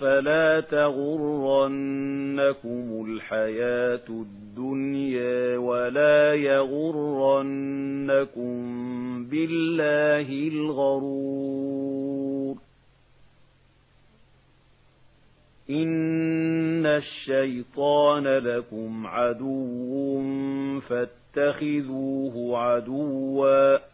فلا تغرنكم الحياة الدنيا ولا يغرنكم بالله الغرور إن الشيطان لكم عدو فاتخذوه عدواً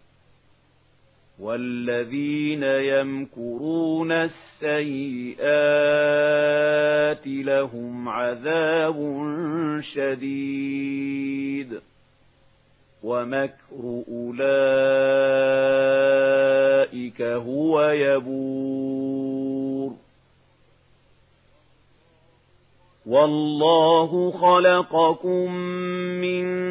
والذين يمكرون السيئات لهم عذاب شديد ومكر أولئك هو يبور والله خلقكم من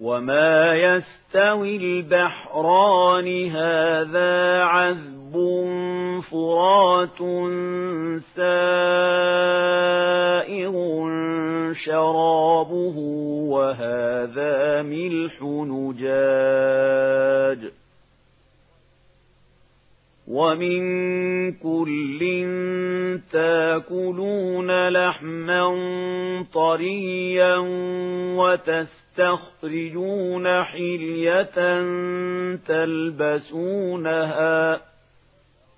وما يستوي البحران هذا عذب فرات سائغ شرابه وهذا ملح نجاج ومن كل تاكلون لحما طريا وتستخرجون حلية تلبسونها